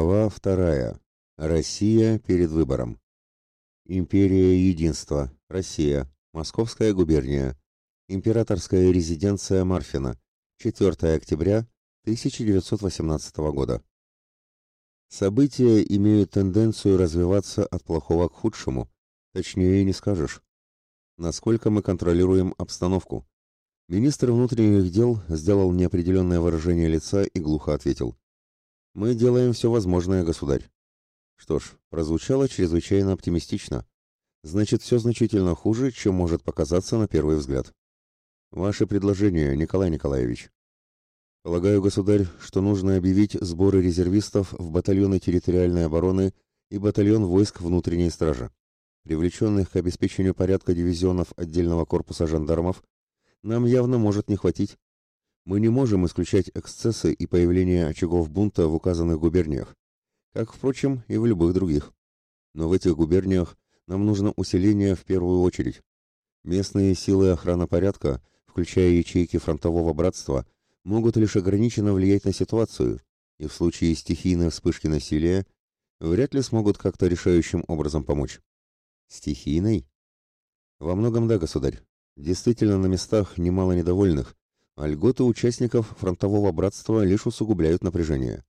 Глава вторая. Россия перед выбором. Империя Единства. Россия. Московская губерния. Императорская резиденция Марфина. 4 октября 1918 года. События имеют тенденцию развиваться от плохого к худшему. Точнее не скажешь. Насколько мы контролируем обстановку? Министр внутренних дел сделал неопределенное выражение лица и глухо ответил. Мы делаем все возможное, государь. Что ж, прозвучало чрезвычайно оптимистично. Значит, все значительно хуже, чем может показаться на первый взгляд. Ваше предложение, Николай Николаевич. Полагаю, государь, что нужно объявить сборы резервистов в батальоны территориальной обороны и батальон войск внутренней стражи. Привлеченных к обеспечению порядка дивизионов отдельного корпуса жандармов нам явно может не хватить. Мы не можем исключать эксцессы и появление очагов бунта в указанных губерниях, как, впрочем, и в любых других. Но в этих губерниях нам нужно усиление в первую очередь. Местные силы охраны порядка, включая ячейки фронтового братства, могут лишь ограниченно влиять на ситуацию, и в случае стихийной вспышки насилия вряд ли смогут как-то решающим образом помочь. Стихийной? Во многом да, государь. Действительно, на местах немало недовольных, а льготы участников фронтового братства лишь усугубляют напряжение.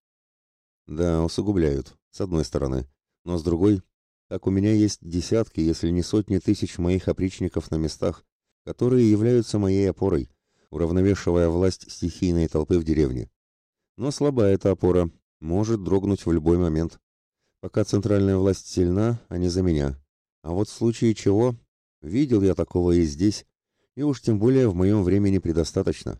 Да, усугубляют, с одной стороны, но с другой, так у меня есть десятки, если не сотни тысяч моих опричников на местах, которые являются моей опорой, уравновешивая власть стихийной толпы в деревне. Но слаба эта опора, может дрогнуть в любой момент. Пока центральная власть сильна, а не за меня. А вот в случае чего, видел я такого и здесь, и уж тем более в моем времени предостаточно.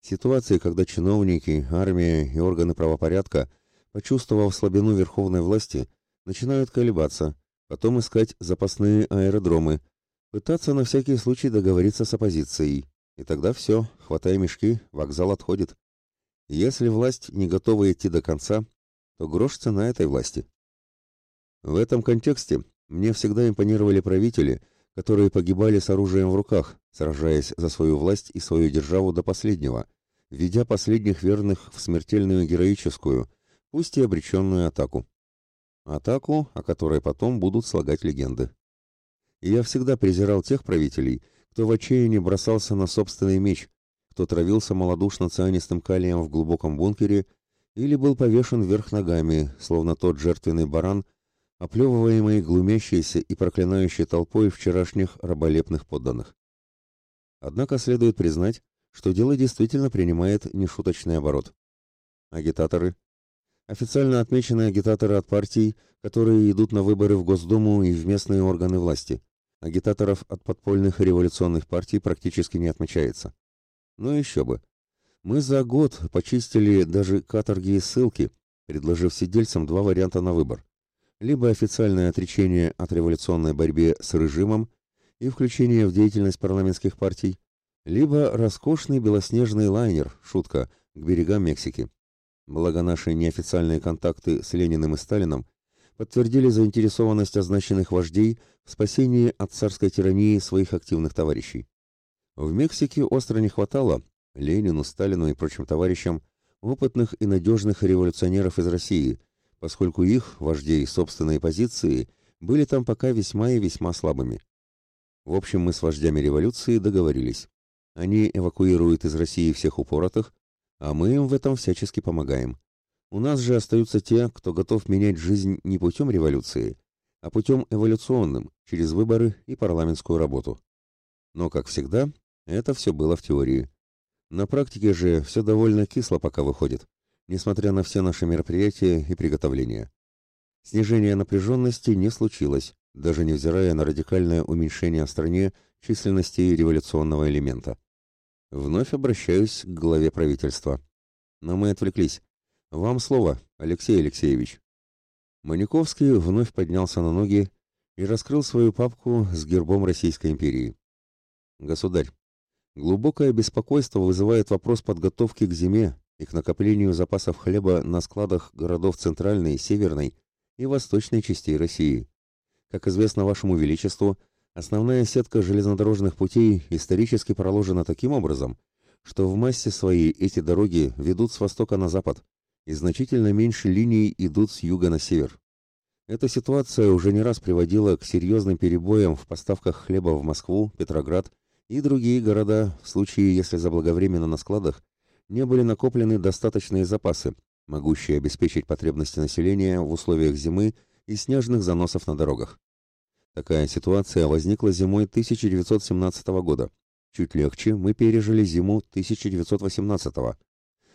Ситуации, когда чиновники, армия и органы правопорядка, почувствовав слабину верховной власти, начинают колебаться, потом искать запасные аэродромы, пытаться на всякий случай договориться с оппозицией. И тогда все, хватай мешки, вокзал отходит. Если власть не готова идти до конца, то грош цена этой власти. В этом контексте мне всегда импонировали правители, которые погибали с оружием в руках, сражаясь за свою власть и свою державу до последнего, ведя последних верных в смертельную героическую, пусть и обреченную атаку. Атаку, о которой потом будут слагать легенды. И я всегда презирал тех правителей, кто в отчаянии бросался на собственный меч, кто травился малодушно цианистым калием в глубоком бункере или был повешен вверх ногами, словно тот жертвенный баран, оплевываемый глумящейся и проклинающей толпой вчерашних раболепных подданных. Однако следует признать, что дело действительно принимает нешуточный оборот. Агитаторы. Официально отмеченные агитаторы от партий, которые идут на выборы в Госдуму и в местные органы власти. Агитаторов от подпольных революционных партий практически не отмечается. Но еще бы. Мы за год почистили даже каторги и ссылки, предложив сидельцам два варианта на выбор либо официальное отречение от революционной борьбы с режимом и включение в деятельность парламентских партий, либо роскошный белоснежный лайнер, шутка, к берегам Мексики. Благо наши неофициальные контакты с Лениным и Сталином подтвердили заинтересованность означенных вождей в спасении от царской тирании своих активных товарищей. В Мексике остро не хватало Ленину, Сталину и прочим товарищам опытных и надежных революционеров из России – поскольку их, вождей собственной позиции, были там пока весьма и весьма слабыми. В общем, мы с вождями революции договорились. Они эвакуируют из России всех упоротых, а мы им в этом всячески помогаем. У нас же остаются те, кто готов менять жизнь не путем революции, а путем эволюционным, через выборы и парламентскую работу. Но, как всегда, это все было в теории. На практике же все довольно кисло пока выходит несмотря на все наши мероприятия и приготовления. Снижение напряженности не случилось, даже невзирая на радикальное уменьшение в стране численности революционного элемента. Вновь обращаюсь к главе правительства. Но мы отвлеклись. Вам слово, Алексей Алексеевич. Маниковский вновь поднялся на ноги и раскрыл свою папку с гербом Российской империи. Государь, глубокое беспокойство вызывает вопрос подготовки к зиме и к накоплению запасов хлеба на складах городов Центральной, Северной и Восточной частей России. Как известно вашему величеству, основная сетка железнодорожных путей исторически проложена таким образом, что в массе своей эти дороги ведут с востока на запад, и значительно меньше линий идут с юга на север. Эта ситуация уже не раз приводила к серьезным перебоям в поставках хлеба в Москву, Петроград и другие города в случае, если заблаговременно на складах не были накоплены достаточные запасы, могущие обеспечить потребности населения в условиях зимы и снежных заносов на дорогах. Такая ситуация возникла зимой 1917 года. Чуть легче мы пережили зиму 1918 года.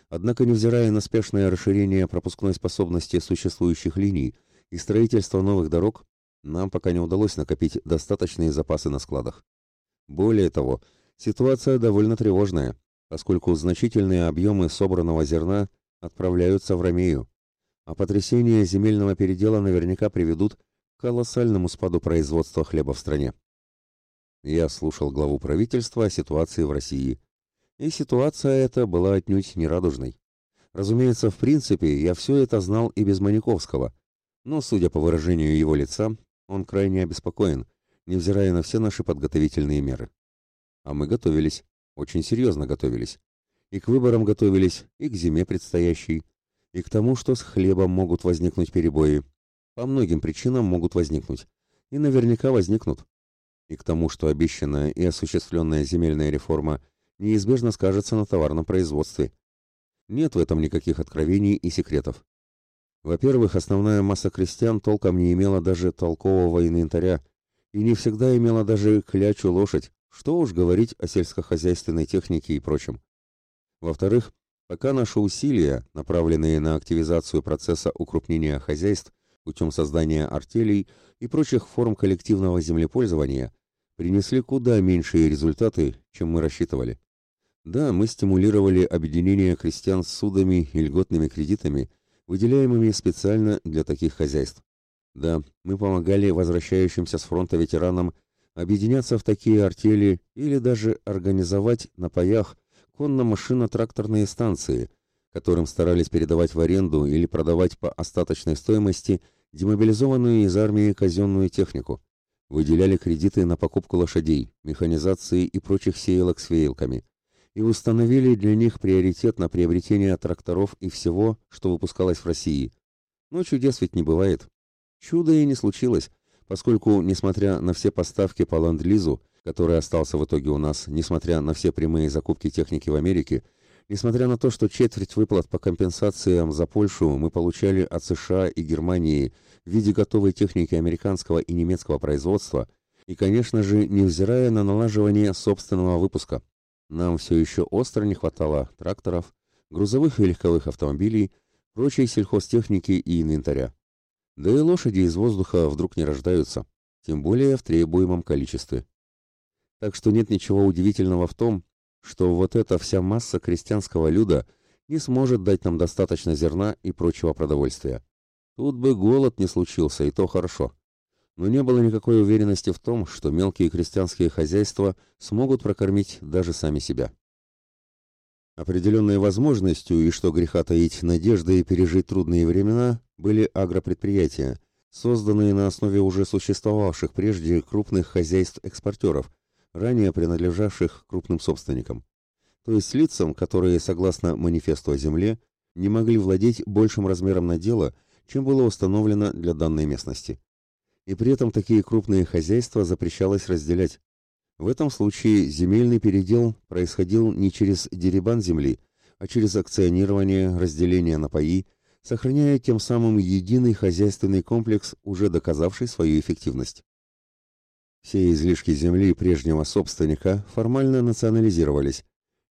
Однако, невзирая на спешное расширение пропускной способности существующих линий и строительство новых дорог, нам пока не удалось накопить достаточные запасы на складах. Более того, ситуация довольно тревожная, поскольку значительные объемы собранного зерна отправляются в Ромею, а потрясения земельного передела наверняка приведут к колоссальному спаду производства хлеба в стране. Я слушал главу правительства о ситуации в России. И ситуация эта была отнюдь не радужной. Разумеется, в принципе, я все это знал и без Маниковского, но, судя по выражению его лица, он крайне обеспокоен, невзирая на все наши подготовительные меры. А мы готовились, очень серьезно готовились. И к выборам готовились, и к зиме предстоящей, и к тому, что с хлебом могут возникнуть перебои. По многим причинам могут возникнуть. И наверняка возникнут. И к тому, что обещанная и осуществленная земельная реформа неизбежно скажется на товарном производстве. Нет в этом никаких откровений и секретов. Во-первых, основная масса крестьян толком не имела даже толкового инвентаря и не всегда имела даже клячу лошадь, что уж говорить о сельскохозяйственной технике и прочем. Во-вторых, пока наши усилия, направленные на активизацию процесса укрупнения хозяйств путем создания артелей и прочих форм коллективного землепользования, принесли куда меньшие результаты, чем мы рассчитывали. Да, мы стимулировали объединение крестьян с судами и льготными кредитами, выделяемыми специально для таких хозяйств. Да, мы помогали возвращающимся с фронта ветеранам объединяться в такие артели или даже организовать на паях конно-машино-тракторные станции, которым старались передавать в аренду или продавать по остаточной стоимости демобилизованную из армии казенную технику. Выделяли кредиты на покупку лошадей, механизации и прочих сеялок с веялками. И установили для них приоритет на приобретение тракторов и всего, что выпускалось в России. Но чудес ведь не бывает. Чудо и не случилось, поскольку, несмотря на все поставки по ленд-лизу, который остался в итоге у нас, несмотря на все прямые закупки техники в Америке, несмотря на то, что четверть выплат по компенсациям за Польшу мы получали от США и Германии в виде готовой техники американского и немецкого производства, и, конечно же, невзирая на налаживание собственного выпуска. Нам все еще остро не хватало тракторов, грузовых и легковых автомобилей, прочей сельхозтехники и инвентаря. Да и лошади из воздуха вдруг не рождаются, тем более в требуемом количестве. Так что нет ничего удивительного в том, что вот эта вся масса крестьянского люда не сможет дать нам достаточно зерна и прочего продовольствия. Тут бы голод не случился, и то хорошо. Но не было никакой уверенности в том, что мелкие крестьянские хозяйства смогут прокормить даже сами себя. Определенной возможностью, и что греха таить надеждой пережить трудные времена, были агропредприятия, созданные на основе уже существовавших прежде крупных хозяйств-экспортеров, ранее принадлежавших крупным собственникам, то есть лицам, которые, согласно манифесту о земле, не могли владеть большим размером надела, чем было установлено для данной местности. И при этом такие крупные хозяйства запрещалось разделять, в этом случае земельный передел происходил не через деребан земли, а через акционирование, разделение на паи, сохраняя тем самым единый хозяйственный комплекс, уже доказавший свою эффективность. Все излишки земли прежнего собственника формально национализировались,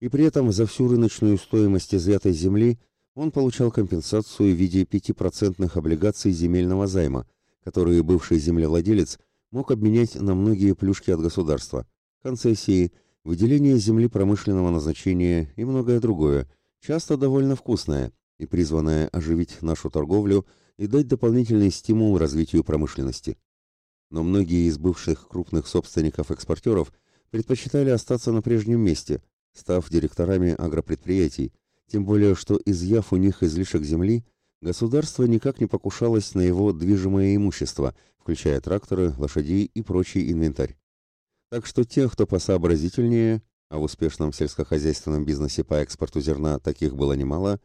и при этом за всю рыночную стоимость изъятой земли он получал компенсацию в виде 5% облигаций земельного займа, которые бывший землевладелец мог обменять на многие плюшки от государства, концессии, выделение земли промышленного назначения и многое другое, часто довольно вкусное и призванное оживить нашу торговлю и дать дополнительный стимул развитию промышленности. Но многие из бывших крупных собственников-экспортеров предпочитали остаться на прежнем месте, став директорами агропредприятий, тем более что изъяв у них излишек земли, государство никак не покушалось на его движимое имущество, включая тракторы, лошадей и прочий инвентарь. Так что тех, кто посообразительнее, а в успешном сельскохозяйственном бизнесе по экспорту зерна таких было немало,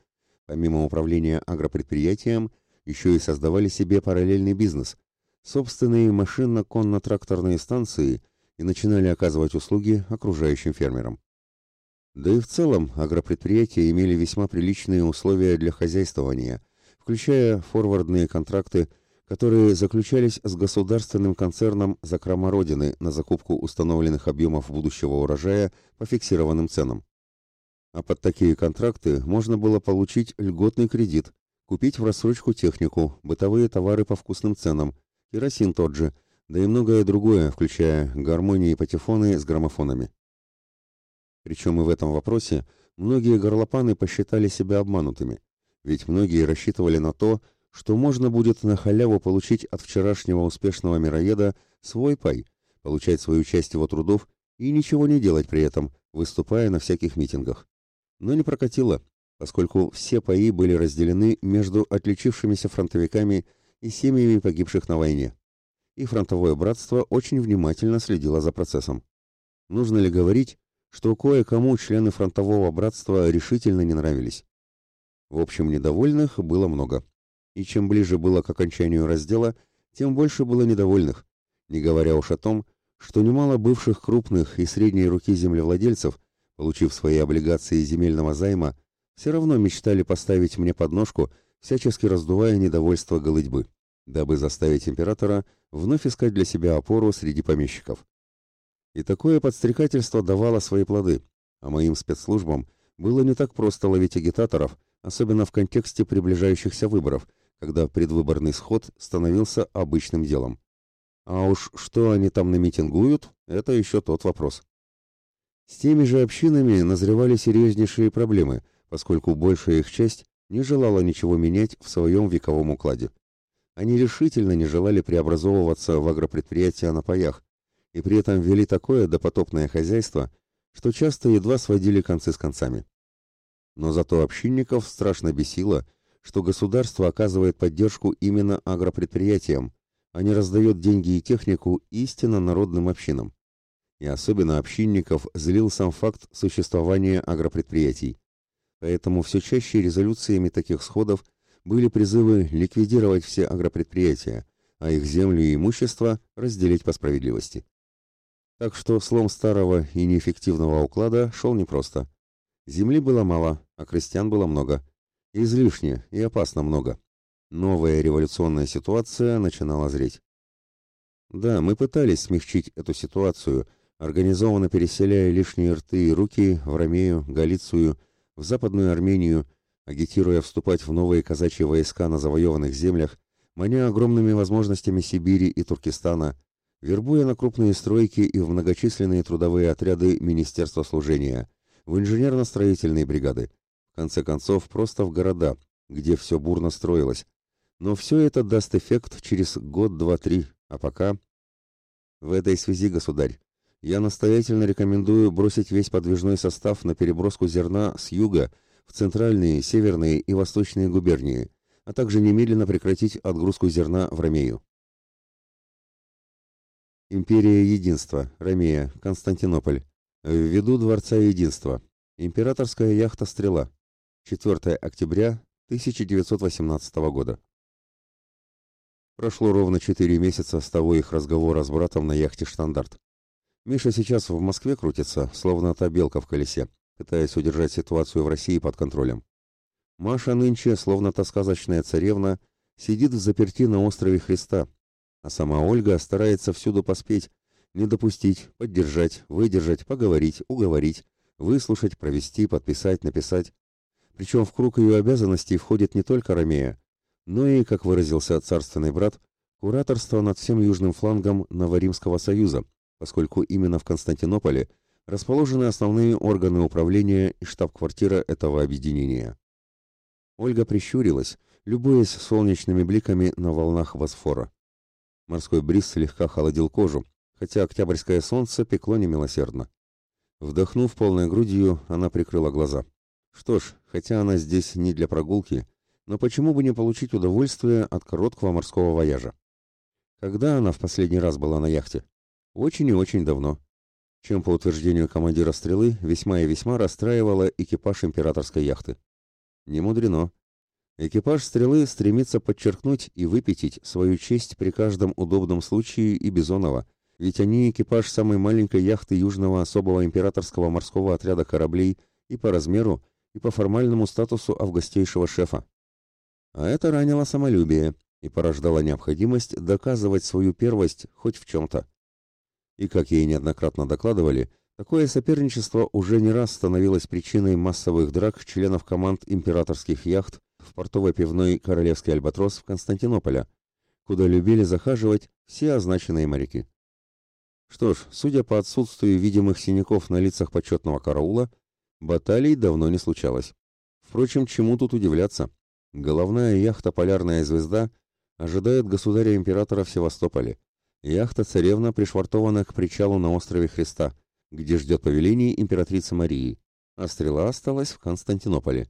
Помимо управления агропредприятием, еще и создавали себе параллельный бизнес, собственные машинно-конно-тракторные станции и начинали оказывать услуги окружающим фермерам. Да и в целом агропредприятия имели весьма приличные условия для хозяйствования, включая форвардные контракты, которые заключались с государственным концерном «Закрома Родины» на закупку установленных объемов будущего урожая по фиксированным ценам. А под такие контракты можно было получить льготный кредит, купить в рассрочку технику, бытовые товары по вкусным ценам, керосин тот же, да и многое другое, включая гармонии и патефоны с граммофонами. Причем и в этом вопросе многие горлопаны посчитали себя обманутыми, ведь многие рассчитывали на то, что можно будет на халяву получить от вчерашнего успешного мироеда свой пай, получать свою часть его трудов и ничего не делать при этом, выступая на всяких митингах. Но не прокатило, поскольку все паи были разделены между отличившимися фронтовиками и семьями погибших на войне. И фронтовое братство очень внимательно следило за процессом. Нужно ли говорить, что кое-кому члены фронтового братства решительно не нравились? В общем, недовольных было много. И чем ближе было к окончанию раздела, тем больше было недовольных, не говоря уж о том, что немало бывших крупных и средней руки землевладельцев, получив свои облигации земельного займа, все равно мечтали поставить мне подножку, всячески раздувая недовольство голытьбы, дабы заставить императора вновь искать для себя опору среди помещиков. И такое подстрекательство давало свои плоды, а моим спецслужбам было не так просто ловить агитаторов, особенно в контексте приближающихся выборов, когда предвыборный сход становился обычным делом. А уж что они там намитингуют, это еще тот вопрос. С теми же общинами назревали серьезнейшие проблемы, поскольку большая их часть не желала ничего менять в своем вековом укладе. Они решительно не желали преобразовываться в агропредприятия на паях, и при этом вели такое допотопное хозяйство, что часто едва сводили концы с концами. Но зато общинников страшно бесило, что государство оказывает поддержку именно агропредприятиям, а не раздает деньги и технику истинно народным общинам. И особенно общинников злил сам факт существования агропредприятий. Поэтому все чаще резолюциями таких сходов были призывы ликвидировать все агропредприятия, а их землю и имущество разделить по справедливости. Так что слом старого и неэффективного уклада шел непросто. Земли было мало, а крестьян было много. Излишне и опасно много. Новая революционная ситуация начинала зреть. Да, мы пытались смягчить эту ситуацию, организованно переселяя лишние рты и руки в Ромею, Галицию, в Западную Армению, агитируя вступать в новые казачьи войска на завоеванных землях, маня огромными возможностями Сибири и Туркестана, вербуя на крупные стройки и в многочисленные трудовые отряды Министерства служения, в инженерно-строительные бригады, в конце концов просто в города, где все бурно строилось. Но все это даст эффект через год, два, три, а пока... В этой связи, государь, я настоятельно рекомендую бросить весь подвижной состав на переброску зерна с юга в центральные, северные и восточные губернии, а также немедленно прекратить отгрузку зерна в Ромею. Империя Единства, Ромея, Константинополь. Ввиду Дворца Единства. Императорская яхта «Стрела». 4 октября 1918 года. Прошло ровно четыре месяца с того их разговора с братом на яхте «Штандарт». Миша сейчас в Москве крутится, словно та белка в колесе, пытаясь удержать ситуацию в России под контролем. Маша нынче, словно та сказочная царевна, сидит в заперти на острове Христа, а сама Ольга старается всюду поспеть, не допустить, поддержать, выдержать, поговорить, уговорить, выслушать, провести, подписать, написать. Причем в круг ее обязанностей входит не только Ромея, но и, как выразился царственный брат, кураторство над всем южным флангом Новоримского союза, поскольку именно в Константинополе расположены основные органы управления и штаб-квартира этого объединения. Ольга прищурилась, любуясь солнечными бликами на волнах Босфора. Морской бриз слегка холодил кожу, хотя октябрьское солнце пекло немилосердно. Вдохнув полной грудью, она прикрыла глаза. Что ж, хотя она здесь не для прогулки, но почему бы не получить удовольствие от короткого морского вояжа? Когда она в последний раз была на яхте? Очень и очень давно. Чем, по утверждению командира «Стрелы», весьма и весьма расстраивала экипаж императорской яхты. Не мудрено. Экипаж «Стрелы» стремится подчеркнуть и выпятить свою честь при каждом удобном случае и Бизонова, ведь они экипаж самой маленькой яхты Южного особого императорского морского отряда кораблей и по размеру, и по формальному статусу августейшего шефа. А это ранило самолюбие и порождало необходимость доказывать свою первость хоть в чем-то. И, как ей неоднократно докладывали, такое соперничество уже не раз становилось причиной массовых драк членов команд императорских яхт в портовой пивной «Королевский альбатрос» в Константинополе, куда любили захаживать все означенные моряки. Что ж, судя по отсутствию видимых синяков на лицах почетного караула, баталий давно не случалось. Впрочем, чему тут удивляться? Головная яхта «Полярная звезда» ожидает государя-императора в Севастополе. Яхта «Царевна» пришвартована к причалу на острове Христа, где ждет повелений императрицы Марии, а стрела осталась в Константинополе.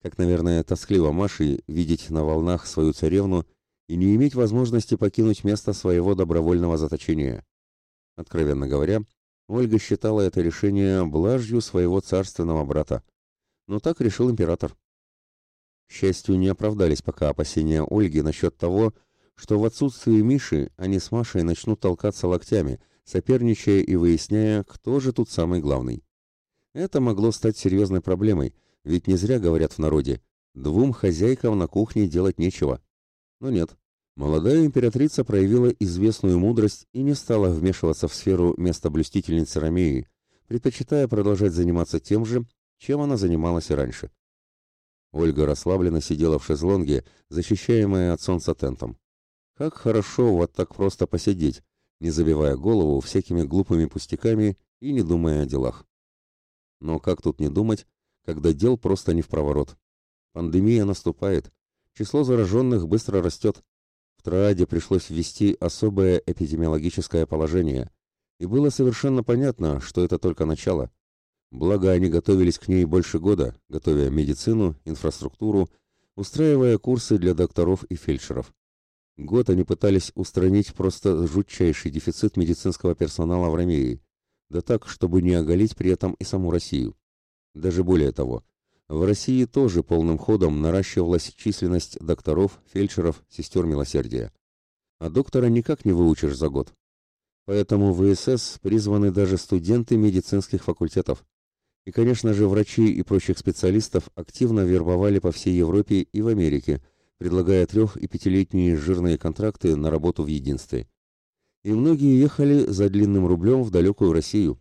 Как, наверное, тоскливо Маше видеть на волнах свою царевну и не иметь возможности покинуть место своего добровольного заточения. Откровенно говоря, Ольга считала это решение блажью своего царственного брата. Но так решил император. К счастью, не оправдались пока опасения Ольги насчет того, что в отсутствие Миши они с Машей начнут толкаться локтями, соперничая и выясняя, кто же тут самый главный. Это могло стать серьезной проблемой, ведь не зря говорят в народе, двум хозяйкам на кухне делать нечего. Но нет. Молодая императрица проявила известную мудрость и не стала вмешиваться в сферу местоблюстительницы Ромеи, предпочитая продолжать заниматься тем же, чем она занималась и раньше. Ольга расслабленно сидела в шезлонге, защищаемая от солнца тентом. Как хорошо вот так просто посидеть, не забивая голову всякими глупыми пустяками и не думая о делах. Но как тут не думать, когда дел просто не в проворот. Пандемия наступает, число зараженных быстро растет. В Трааде пришлось ввести особое эпидемиологическое положение, и было совершенно понятно, что это только начало. Благо они готовились к ней больше года, готовя медицину, инфраструктуру, устраивая курсы для докторов и фельдшеров. Год они пытались устранить просто жутчайший дефицит медицинского персонала в Ромеи, да так, чтобы не оголить при этом и саму Россию. Даже более того, в России тоже полным ходом наращивалась численность докторов, фельдшеров, сестер милосердия. А доктора никак не выучишь за год. Поэтому в ИСС призваны даже студенты медицинских факультетов. И, конечно же, врачи и прочих специалистов активно вербовали по всей Европе и в Америке, предлагая трех- и пятилетние жирные контракты на работу в единстве. И многие ехали за длинным рублем в далекую Россию,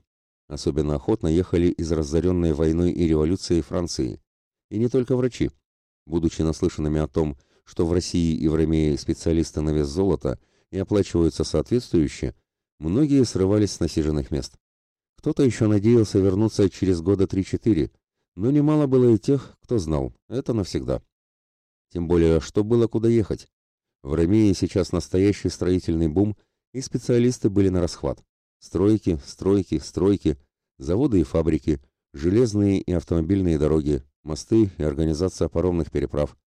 Особенно охотно ехали из разоренной войной и революцией Франции. И не только врачи. Будучи наслышанными о том, что в России и в Ромее специалисты на вес золота и оплачиваются соответствующе, многие срывались с насиженных мест. Кто-то еще надеялся вернуться через года 3-4, но немало было и тех, кто знал, это навсегда. Тем более, что было куда ехать. В Ромее сейчас настоящий строительный бум, и специалисты были на расхват. Стройки, стройки, стройки, заводы и фабрики, железные и автомобильные дороги, мосты и организация паромных переправ.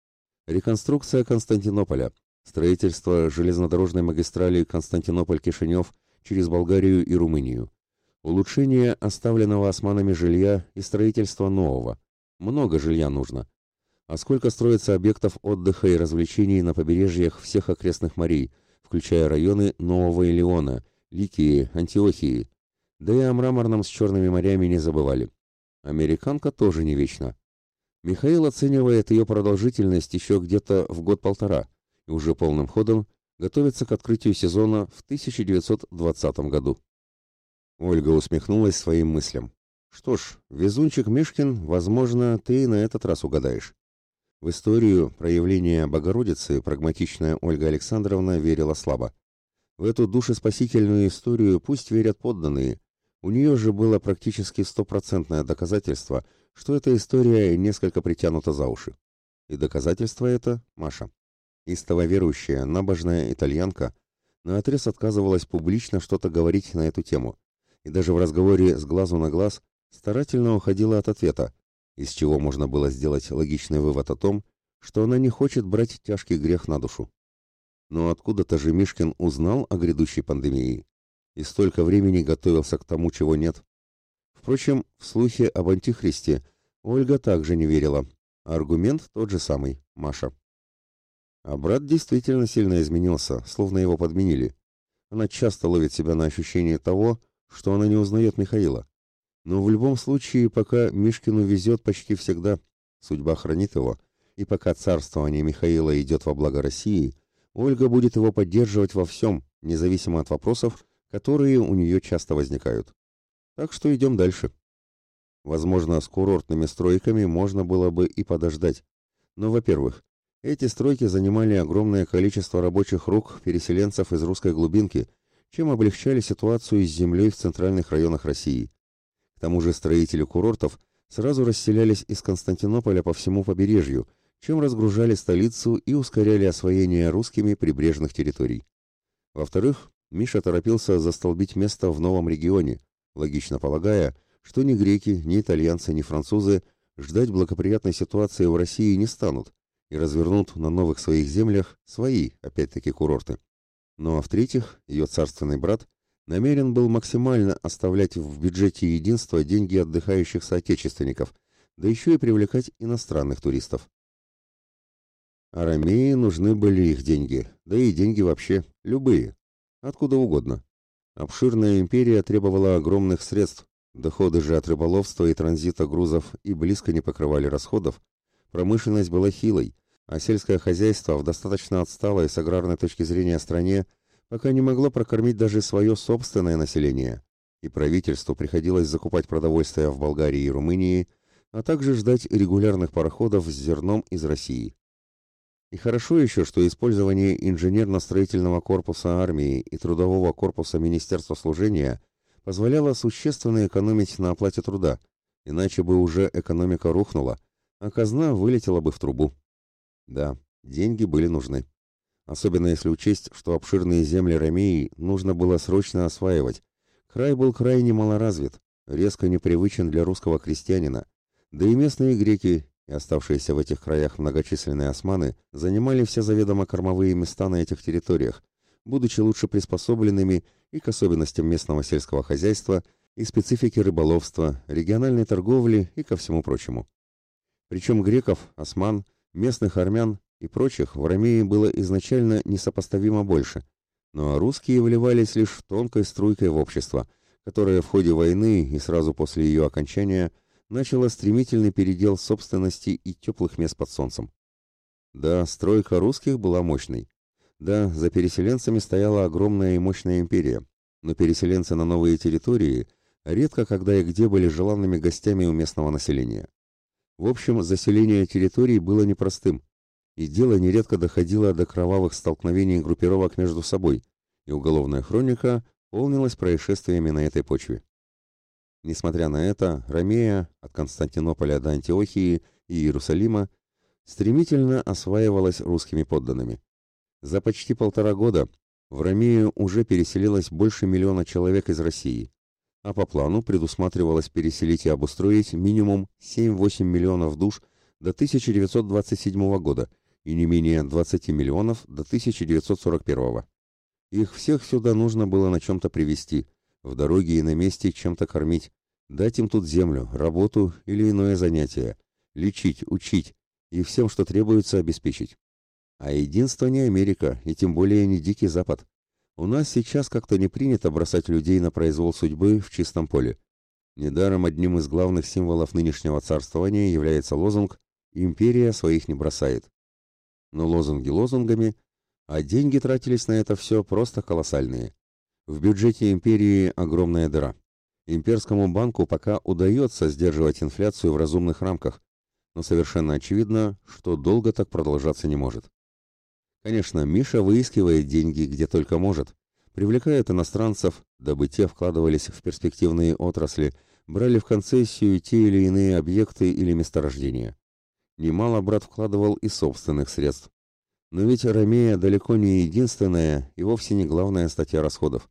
Реконструкция Константинополя, строительство железнодорожной магистрали Константинополь-Кишинев через Болгарию и Румынию. Улучшение оставленного османами жилья и строительство нового. Много жилья нужно. А сколько строится объектов отдыха и развлечений на побережьях всех окрестных морей, включая районы Нового Илеона – Ликии, Антиохии. Да и о мраморном с черными морями не забывали. Американка тоже не вечна. Михаил оценивает ее продолжительность еще где-то в год-полтора и уже полным ходом готовится к открытию сезона в 1920 году. Ольга усмехнулась своим мыслям. Что ж, везунчик Мишкин, возможно, ты на этот раз угадаешь. В историю проявления Богородицы прагматичная Ольга Александровна верила слабо. В эту душеспасительную историю пусть верят подданные. У нее же было практически стопроцентное доказательство, что эта история несколько притянута за уши. И доказательство это Маша. Истово верующая, набожная итальянка, наотрез отказывалась публично что-то говорить на эту тему. И даже в разговоре с глазу на глаз старательно уходила от ответа, из чего можно было сделать логичный вывод о том, что она не хочет брать тяжкий грех на душу. Но откуда-то же Мишкин узнал о грядущей пандемии и столько времени готовился к тому, чего нет. Впрочем, в слухи об антихристе Ольга также не верила, аргумент тот же самый – Маша. А брат действительно сильно изменился, словно его подменили. Она часто ловит себя на ощущении того, что она не узнает Михаила. Но в любом случае, пока Мишкину везет почти всегда, судьба хранит его, и пока царствование Михаила идет во благо России, Ольга будет его поддерживать во всем, независимо от вопросов, которые у нее часто возникают. Так что идем дальше. Возможно, с курортными стройками можно было бы и подождать. Но, во-первых, эти стройки занимали огромное количество рабочих рук переселенцев из русской глубинки, чем облегчали ситуацию с землей в центральных районах России. Тому же строители курортов сразу расселялись из Константинополя по всему побережью, чем разгружали столицу и ускоряли освоение русскими прибрежных территорий. Во-вторых, Миша торопился застолбить место в новом регионе, логично полагая, что ни греки, ни итальянцы, ни французы ждать благоприятной ситуации в России не станут и развернут на новых своих землях свои, опять-таки, курорты. Ну а в-третьих, ее царственный брат намерен был максимально оставлять в бюджете единства деньги отдыхающих соотечественников, да еще и привлекать иностранных туристов. Арамеи нужны были их деньги, да и деньги вообще, любые, Откуда угодно. Обширная империя требовала огромных средств, доходы же от рыболовства и транзита грузов и близко не покрывали расходов, промышленность была хилой, а сельское хозяйство в достаточно отсталой с аграрной точки зрения стране пока не могло прокормить даже свое собственное население, и правительству приходилось закупать продовольствие в Болгарии и Румынии, а также ждать регулярных пароходов с зерном из России. И хорошо еще, что использование инженерно-строительного корпуса армии и трудового корпуса Министерства служения позволяло существенно экономить на оплате труда, иначе бы уже экономика рухнула, а казна вылетела бы в трубу. Да, деньги были нужны. Особенно если учесть, что обширные земли Ромеи нужно было срочно осваивать. Край был крайне малоразвит, резко непривычен для русского крестьянина, да и местные греки и оставшиеся в этих краях многочисленные османы занимали все заведомо кормовые места на этих территориях, будучи лучше приспособленными и к особенностям местного сельского хозяйства, и специфике рыболовства, региональной торговли и ко всему прочему. Причем греков, осман, местных армян и прочих в Ромеи было изначально несопоставимо больше, но русские вливались лишь тонкой струйкой в общество, которое в ходе войны и сразу после ее окончания – начало стремительный передел собственности и теплых мест под солнцем. Да, стройка русских была мощной. Да, за переселенцами стояла огромная и мощная империя, но переселенцы на новые территории редко когда и где были желанными гостями у местного населения. В общем, заселение территорий было непростым, и дело нередко доходило до кровавых столкновений группировок между собой, и уголовная хроника полнилась происшествиями на этой почве. Несмотря на это, Ромея от Константинополя до Антиохии и Иерусалима стремительно осваивалась русскими подданными. За почти полтора года в Ромею уже переселилось больше миллиона человек из России, а по плану предусматривалось переселить и обустроить минимум 7-8 миллионов душ до 1927 года и не менее 20 миллионов до 1941. Их всех сюда нужно было на чем-то привезти, в дороге и на месте чем-то кормить, дать им тут землю, работу или иное занятие, лечить, учить и всем, что требуется, обеспечить. А единство не Америка, и тем более не Дикий Запад. У нас сейчас как-то не принято бросать людей на произвол судьбы в чистом поле. Недаром одним из главных символов нынешнего царствования является лозунг «Империя своих не бросает». Но лозунги лозунгами, а деньги тратились на это все просто колоссальные. В бюджете империи огромная дыра. Имперскому банку пока удается сдерживать инфляцию в разумных рамках, но совершенно очевидно, что долго так продолжаться не может. Конечно, Миша выискивает деньги где только может, привлекает иностранцев, дабы те вкладывались в перспективные отрасли, брали в концессию те или иные объекты или месторождения. Немало брат вкладывал и собственных средств. Но ведь Ромея далеко не единственная и вовсе не главная статья расходов.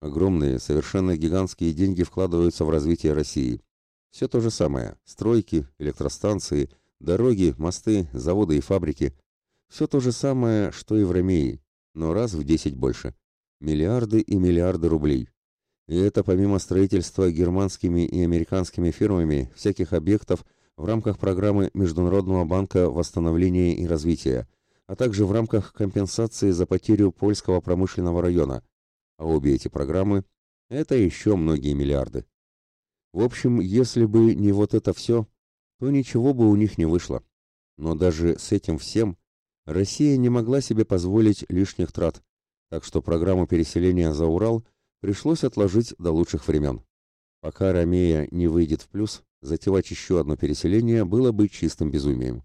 Огромные, совершенно гигантские деньги вкладываются в развитие России. Все то же самое. Стройки, электростанции, дороги, мосты, заводы и фабрики. Все то же самое, что и в Ромеи, но раз в десять больше. Миллиарды и миллиарды рублей. И это помимо строительства германскими и американскими фирмами всяких объектов в рамках программы Международного банка восстановления и развития, а также в рамках компенсации за потерю польского промышленного района. А обе эти программы – это еще многие миллиарды. В общем, если бы не вот это все, то ничего бы у них не вышло. Но даже с этим всем Россия не могла себе позволить лишних трат, так что программу переселения за Урал пришлось отложить до лучших времен. Пока Ромея не выйдет в плюс, затевать еще одно переселение было бы чистым безумием.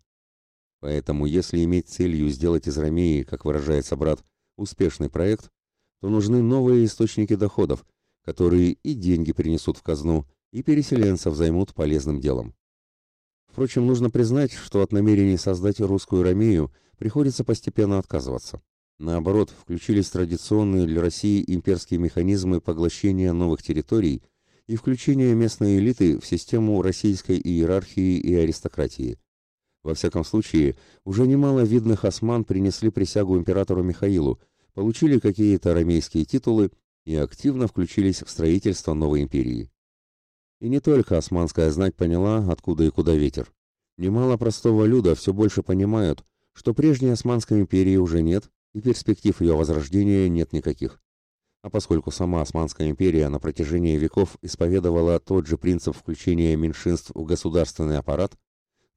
Поэтому, если иметь целью сделать из Ромеи, как выражается брат, успешный проект, то нужны новые источники доходов, которые и деньги принесут в казну, и переселенцев займут полезным делом. Впрочем, нужно признать, что от намерений создать русскую Ромею приходится постепенно отказываться. Наоборот, включились традиционные для России имперские механизмы поглощения новых территорий и включения местной элиты в систему российской иерархии и аристократии. Во всяком случае, уже немало видных осман принесли присягу императору Михаилу, получили какие-то ромейские титулы и активно включились в строительство новой империи. И не только османская знать поняла, откуда и куда ветер. Немало простого люда все больше понимают, что прежней Османской империи уже нет, и перспектив ее возрождения нет никаких. А поскольку сама Османская империя на протяжении веков исповедовала тот же принцип включения меньшинств в государственный аппарат,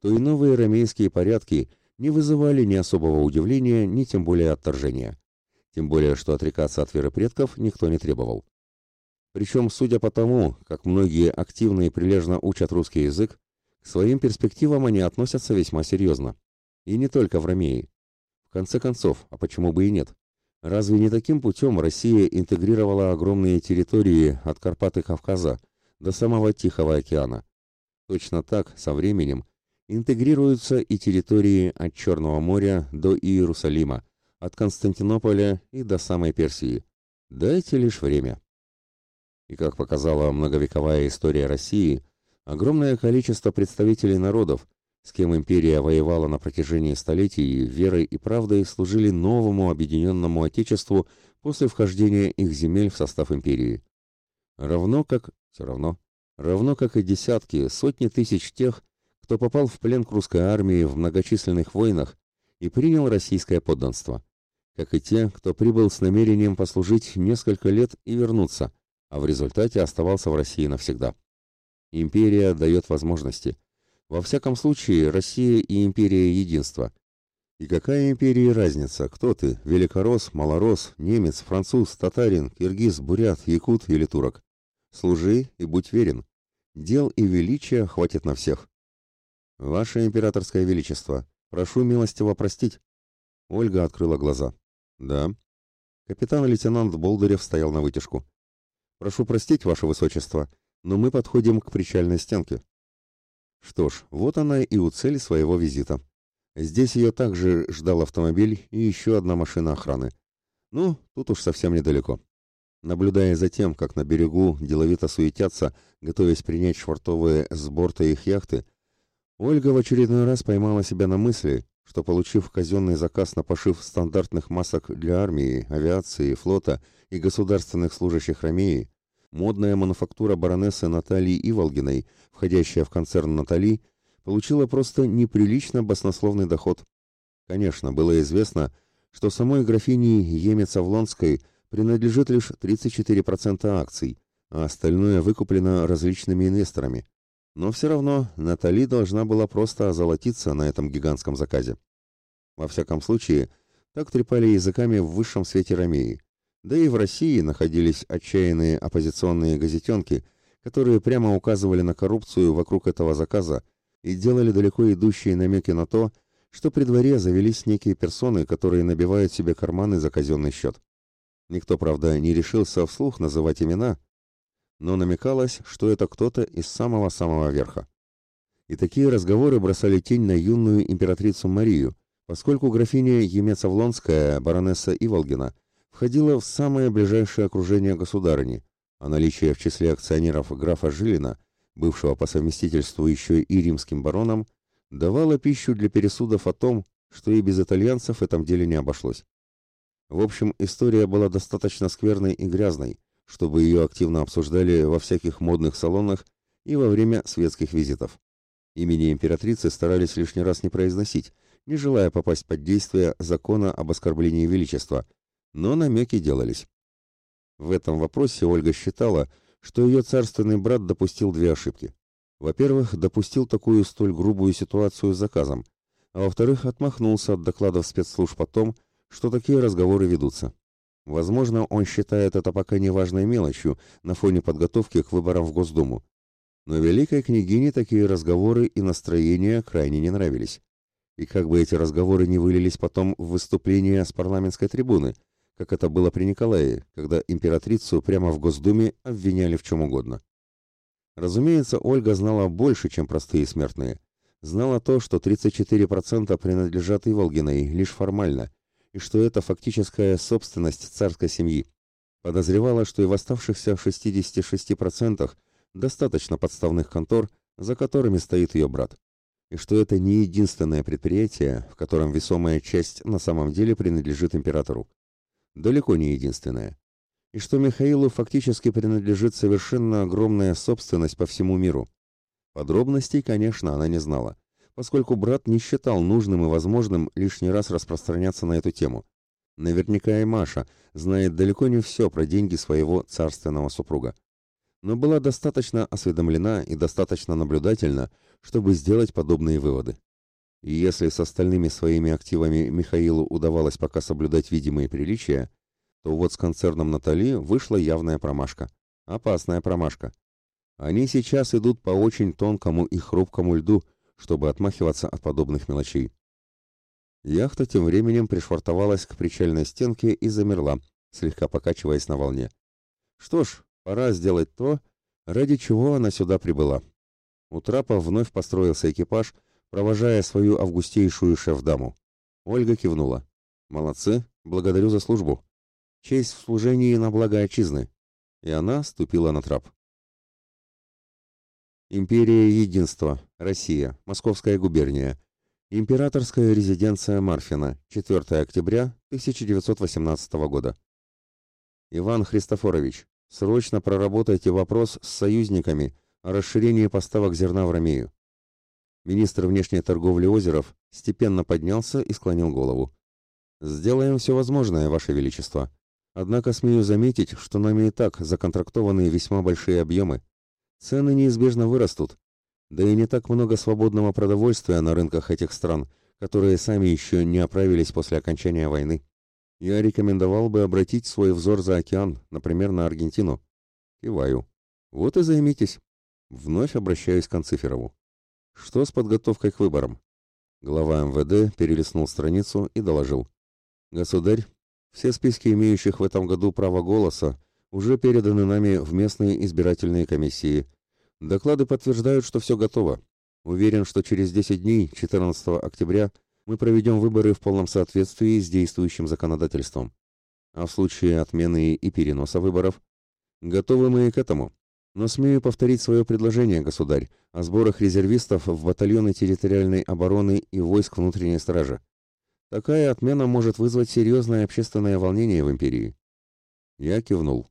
то и новые ромейские порядки не вызывали ни особого удивления, ни тем более отторжения. Тем более, что отрекаться от веры предков никто не требовал. Причем, судя по тому, как многие активно и прилежно учат русский язык, к своим перспективам они относятся весьма серьезно. И не только в Ромеи. В конце концов, а почему бы и нет? Разве не таким путем Россия интегрировала огромные территории от Карпат и Кавказа до самого Тихого океана? Точно так, со временем, интегрируются и территории от Черного моря до Иерусалима, от Константинополя и до самой Персии. Дайте лишь время. И как показала многовековая история России, огромное количество представителей народов, с кем империя воевала на протяжении столетий, верой и правдой служили новому объединенному отечеству после вхождения их земель в состав империи. Равно как, все равно, равно как и десятки, сотни тысяч тех, кто попал в плен к русской армии в многочисленных войнах и принял российское подданство, как и те, кто прибыл с намерением послужить несколько лет и вернуться – а в результате оставался в России навсегда. Империя дает возможности. Во всяком случае, Россия и империя единства. И какая империи разница, кто ты, великорос, малорос, немец, француз, татарин, киргиз, бурят, якут или турок? Служи и будь верен. Дел и величия хватит на всех. Ваше императорское величество, прошу милостиво простить. Ольга открыла глаза. Да. Капитан-лейтенант Болдырев стоял на вытяжку. Прошу простить, ваше высочество, но мы подходим к причальной стенке. Что ж, вот она и у цели своего визита. Здесь ее также ждал автомобиль и еще одна машина охраны. Ну, тут уж совсем недалеко. Наблюдая за тем, как на берегу деловито суетятся, готовясь принять швартовые с борта их яхты, Ольга в очередной раз поймала себя на мысли, что, получив казенный заказ на пошив стандартных масок для армии, авиации, флота и государственных служащих Ромеи, модная мануфактура баронессы Натальи Иволгиной, входящая в концерн Натали, получила просто неприлично баснословный доход. Конечно, было известно, что самой графине Емец-Авлонской принадлежит лишь 34% акций, а остальное выкуплено различными инвесторами. Но все равно Натали должна была просто озолотиться на этом гигантском заказе. Во всяком случае, так трепали языками в высшем свете Ромеи. Да и в России находились отчаянные оппозиционные газетенки, которые прямо указывали на коррупцию вокруг этого заказа и делали далеко идущие намеки на то, что при дворе завелись некие персоны, которые набивают себе карманы за казенный счет. Никто, правда, не решился вслух называть имена, но намекалось, что это кто-то из самого-самого верха. И такие разговоры бросали тень на юную императрицу Марию, поскольку графиня Емец-Авлонская, баронесса Иволгина, входила в самое ближайшее окружение государыни, а наличие в числе акционеров графа Жилина, бывшего по совместительству еще и римским бароном, давало пищу для пересудов о том, что и без итальянцев в этом деле не обошлось. В общем, история была достаточно скверной и грязной, чтобы ее активно обсуждали во всяких модных салонах и во время светских визитов. Имени императрицы старались лишний раз не произносить, не желая попасть под действие закона об оскорблении величества, но намеки делались. В этом вопросе Ольга считала, что ее царственный брат допустил две ошибки. Во-первых, допустил такую столь грубую ситуацию с заказом, а во-вторых, отмахнулся от докладов спецслужб о том, что такие разговоры ведутся. Возможно, он считает это пока неважной мелочью на фоне подготовки к выборам в Госдуму. Но великой княгине такие разговоры и настроения крайне не нравились. И как бы эти разговоры не вылились потом в выступления с парламентской трибуны, как это было при Николае, когда императрицу прямо в Госдуме обвиняли в чем угодно. Разумеется, Ольга знала больше, чем простые смертные. Знала то, что 34% принадлежат Иволгиной лишь формально, и что это фактическая собственность царской семьи. Подозревала, что и в оставшихся 66% достаточно подставных контор, за которыми стоит ее брат. И что это не единственное предприятие, в котором весомая часть на самом деле принадлежит императору. Далеко не единственное. И что Михаилу фактически принадлежит совершенно огромная собственность по всему миру. Подробностей, конечно, она не знала, поскольку брат не считал нужным и возможным лишний раз распространяться на эту тему. Наверняка и Маша знает далеко не все про деньги своего царственного супруга но была достаточно осведомлена и достаточно наблюдательна, чтобы сделать подобные выводы. И если с остальными своими активами Михаилу удавалось пока соблюдать видимые приличия, то вот с концерном Натали вышла явная промашка. Опасная промашка. Они сейчас идут по очень тонкому и хрупкому льду, чтобы отмахиваться от подобных мелочей. Яхта тем временем пришвартовалась к причальной стенке и замерла, слегка покачиваясь на волне. Что ж, Пора сделать то, ради чего она сюда прибыла. У трапа вновь построился экипаж, провожая свою августейшую шеф-даму. Ольга кивнула. «Молодцы, благодарю за службу. Честь в служении на благо отчизны». И она ступила на трап. Империя Единства, Россия, Московская губерния. Императорская резиденция Марфина, 4 октября 1918 года. Иван Христофорович, Срочно проработайте вопрос с союзниками о расширении поставок зерна в Ромею. Министр внешней торговли Озеров степенно поднялся и склонил голову. «Сделаем все возможное, Ваше Величество. Однако смею заметить, что нами и так законтрактованы весьма большие объемы. Цены неизбежно вырастут. Да и не так много свободного продовольствия на рынках этих стран, которые сами еще не оправились после окончания войны я рекомендовал бы обратить свой взор за океан, например, на Аргентину. Киваю. Вот и займитесь. Вновь обращаюсь к Анциферову. Что с подготовкой к выборам? Глава МВД перелистнул страницу и доложил. Государь, все списки имеющих в этом году право голоса уже переданы нами в местные избирательные комиссии. Доклады подтверждают, что все готово. Уверен, что через 10 дней, 14 октября, мы проведем выборы в полном соответствии с действующим законодательством. А в случае отмены и переноса выборов, готовы мы и к этому. Но смею повторить свое предложение, государь, о сборах резервистов в батальоны территориальной обороны и войск внутренней стражи. Такая отмена может вызвать серьезное общественное волнение в империи. Я кивнул.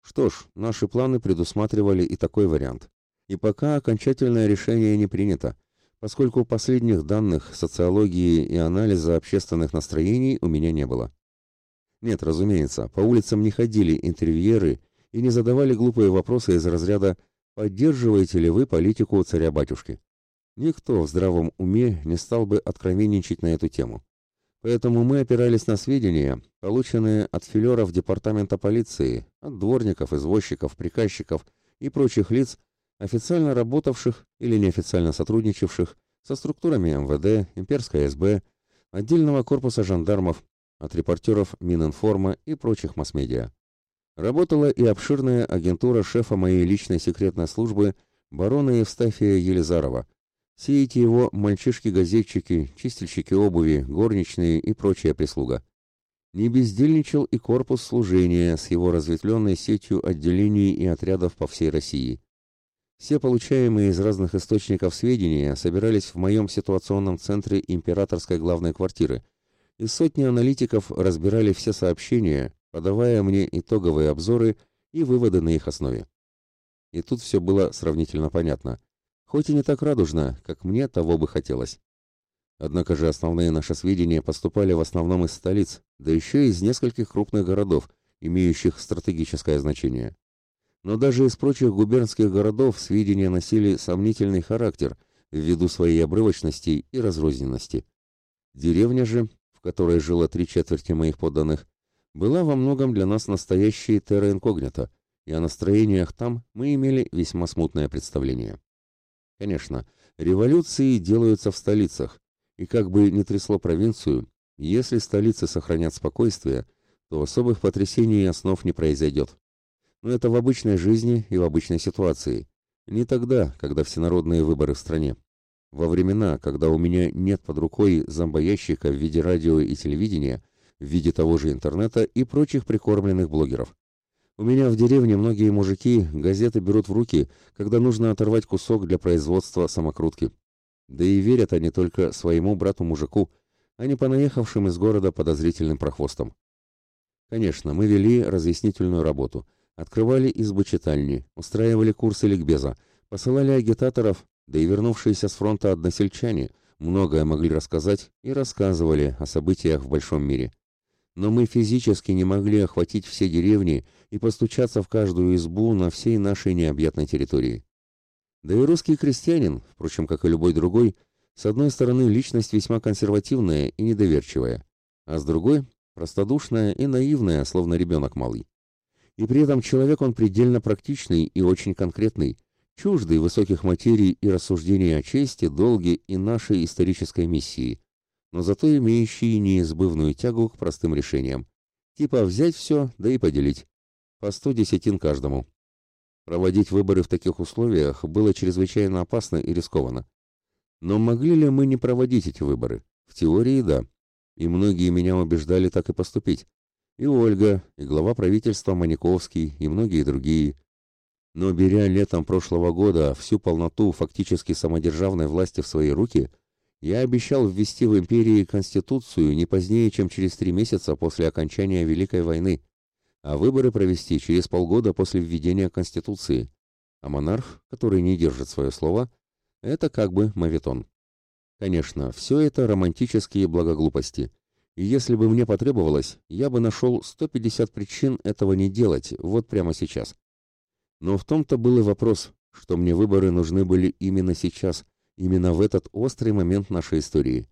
Что ж, наши планы предусматривали и такой вариант. И пока окончательное решение не принято, поскольку последних данных социологии и анализа общественных настроений у меня не было. Нет, разумеется, по улицам не ходили интервьюеры и не задавали глупые вопросы из разряда «Поддерживаете ли вы политику царя-батюшки?». Никто в здравом уме не стал бы откровенничать на эту тему. Поэтому мы опирались на сведения, полученные от филеров департамента полиции, от дворников, извозчиков, приказчиков и прочих лиц, официально работавших или неофициально сотрудничавших со структурами МВД, имперской СБ, отдельного корпуса жандармов, от репортеров Мининформа и прочих масс-медиа. Работала и обширная агентура шефа моей личной секретной службы барона Евстафия Елизарова. Все эти его мальчишки-газетчики, чистильщики обуви, горничные и прочая прислуга. Не бездельничал и корпус служения с его разветвленной сетью отделений и отрядов по всей России. Все получаемые из разных источников сведения собирались в моем ситуационном центре императорской главной квартиры, и сотни аналитиков разбирали все сообщения, подавая мне итоговые обзоры и выводы на их основе. И тут все было сравнительно понятно. хоть и не так радужно, как мне того бы хотелось. Однако же основные наши сведения поступали в основном из столиц, да еще из нескольких крупных городов, имеющих стратегическое значение. Но даже из прочих губернских городов сведения носили сомнительный характер ввиду своей обрывочности и разрозненности. Деревня же, в которой жило три четверти моих подданных, была во многом для нас настоящей терра инкогнито, и о настроениях там мы имели весьма смутное представление. Конечно, революции делаются в столицах, и как бы ни трясло провинцию, если столицы сохранят спокойствие, то особых потрясений и основ не произойдет. Но это в обычной жизни и в обычной ситуации. Не тогда, когда всенародные выборы в стране. Во времена, когда у меня нет под рукой зомбоящика в виде радио и телевидения, в виде того же интернета и прочих прикормленных блогеров. У меня в деревне многие мужики газеты берут в руки, когда нужно оторвать кусок для производства самокрутки. Да и верят они только своему брату-мужику, а не понаехавшим из города подозрительным прохвостам. Конечно, мы вели разъяснительную работу, открывали избы читальни, устраивали курсы ликбеза, посылали агитаторов, да и вернувшиеся с фронта односельчане многое могли рассказать и рассказывали о событиях в большом мире но мы физически не могли охватить все деревни и постучаться в каждую избу на всей нашей необъятной территории. Да и русский крестьянин, впрочем, как и любой другой, с одной стороны личность весьма консервативная и недоверчивая, а с другой – простодушная и наивная, словно ребенок малый. И при этом человек он предельно практичный и очень конкретный, чуждый высоких материй и рассуждений о чести, долге и нашей исторической миссии, но зато имеющие неизбывную тягу к простым решениям. Типа взять все, да и поделить. По сто десятин каждому. Проводить выборы в таких условиях было чрезвычайно опасно и рискованно. Но могли ли мы не проводить эти выборы? В теории – да. И многие меня убеждали так и поступить. И Ольга, и глава правительства Маниковский, и многие другие. Но беря летом прошлого года всю полноту фактически самодержавной власти в свои руки – я обещал ввести в империи конституцию не позднее, чем через три месяца после окончания Великой войны, а выборы провести через полгода после введения конституции. А монарх, который не держит свое слово, это как бы мавитон. Конечно, все это романтические благоглупости. И если бы мне потребовалось, я бы нашел 150 причин этого не делать вот прямо сейчас. Но в том-то был и вопрос, что мне выборы нужны были именно сейчас – именно в этот острый момент нашей истории.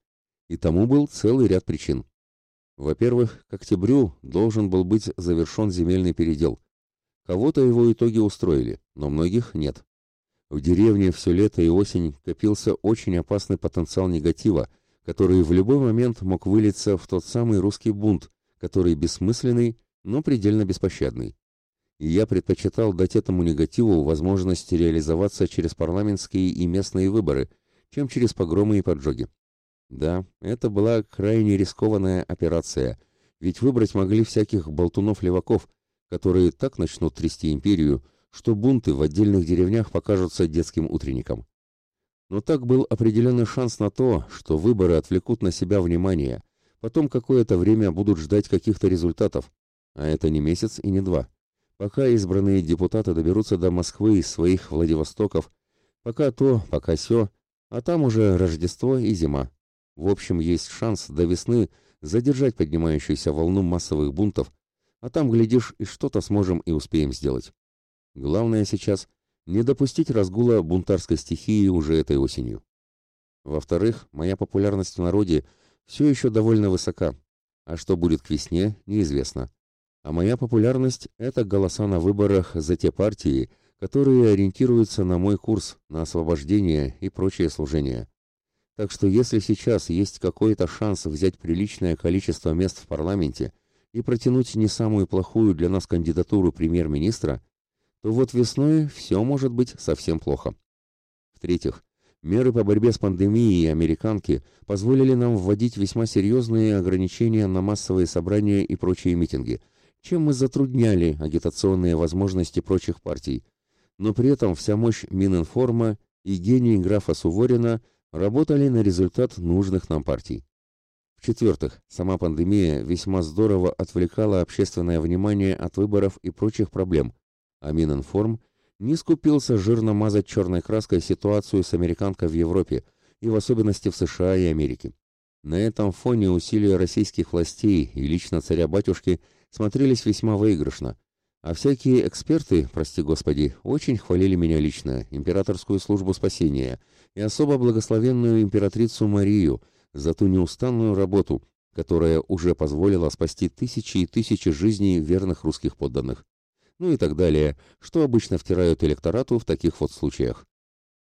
И тому был целый ряд причин. Во-первых, к октябрю должен был быть завершен земельный передел. Кого-то его итоги устроили, но многих нет. В деревне все лето и осень копился очень опасный потенциал негатива, который в любой момент мог вылиться в тот самый русский бунт, который бессмысленный, но предельно беспощадный и я предпочитал дать этому негативу возможность реализоваться через парламентские и местные выборы, чем через погромы и поджоги. Да, это была крайне рискованная операция, ведь выбрать могли всяких болтунов-леваков, которые так начнут трясти империю, что бунты в отдельных деревнях покажутся детским утренником. Но так был определенный шанс на то, что выборы отвлекут на себя внимание, потом какое-то время будут ждать каких-то результатов, а это не месяц и не два пока избранные депутаты доберутся до Москвы из своих Владивостоков, пока то, пока сё, а там уже Рождество и зима. В общем, есть шанс до весны задержать поднимающуюся волну массовых бунтов, а там, глядишь, и что-то сможем и успеем сделать. Главное сейчас не допустить разгула бунтарской стихии уже этой осенью. Во-вторых, моя популярность в народе все еще довольно высока, а что будет к весне, неизвестно. А моя популярность – это голоса на выборах за те партии, которые ориентируются на мой курс, на освобождение и прочее служение. Так что если сейчас есть какой-то шанс взять приличное количество мест в парламенте и протянуть не самую плохую для нас кандидатуру премьер-министра, то вот весной все может быть совсем плохо. В-третьих, меры по борьбе с пандемией американки позволили нам вводить весьма серьезные ограничения на массовые собрания и прочие митинги – чем мы затрудняли агитационные возможности прочих партий, но при этом вся мощь Мининформа и гений графа Суворина работали на результат нужных нам партий. В-четвертых, сама пандемия весьма здорово отвлекала общественное внимание от выборов и прочих проблем, а Мининформ не скупился жирно мазать черной краской ситуацию с американкой в Европе, и в особенности в США и Америке. На этом фоне усилия российских властей и лично царя-батюшки смотрелись весьма выигрышно, а всякие эксперты, прости господи, очень хвалили меня лично, императорскую службу спасения и особо благословенную императрицу Марию за ту неустанную работу, которая уже позволила спасти тысячи и тысячи жизней верных русских подданных. Ну и так далее, что обычно втирают электорату в таких вот случаях.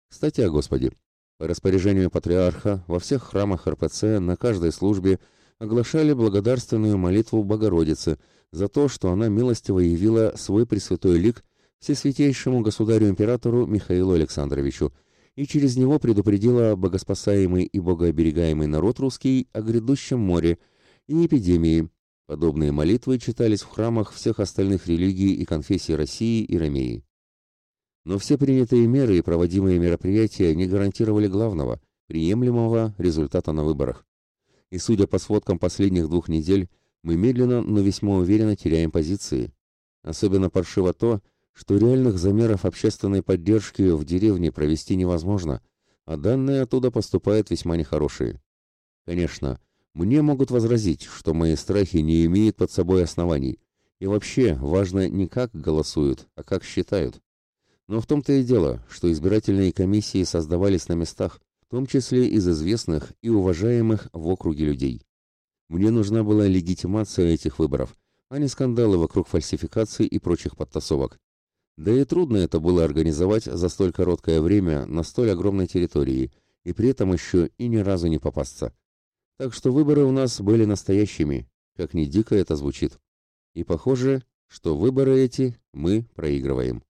Кстати, о Господе. По распоряжению патриарха во всех храмах РПЦ на каждой службе оглашали благодарственную молитву Богородице за то, что она милостиво явила свой пресвятой лик всесвятейшему государю-императору Михаилу Александровичу и через него предупредила богоспасаемый и богооберегаемый народ русский о грядущем море и эпидемии. Подобные молитвы читались в храмах всех остальных религий и конфессий России и Ромеи. Но все принятые меры и проводимые мероприятия не гарантировали главного, приемлемого результата на выборах. И судя по сводкам последних двух недель, мы медленно, но весьма уверенно теряем позиции. Особенно паршиво то, что реальных замеров общественной поддержки в деревне провести невозможно, а данные оттуда поступают весьма нехорошие. Конечно, мне могут возразить, что мои страхи не имеют под собой оснований, и вообще важно не как голосуют, а как считают. Но в том-то и дело, что избирательные комиссии создавались на местах, том числе из известных и уважаемых в округе людей. Мне нужна была легитимация этих выборов, а не скандалы вокруг фальсификаций и прочих подтасовок. Да и трудно это было организовать за столь короткое время на столь огромной территории, и при этом еще и ни разу не попасться. Так что выборы у нас были настоящими, как ни дико это звучит. И похоже, что выборы эти мы проигрываем.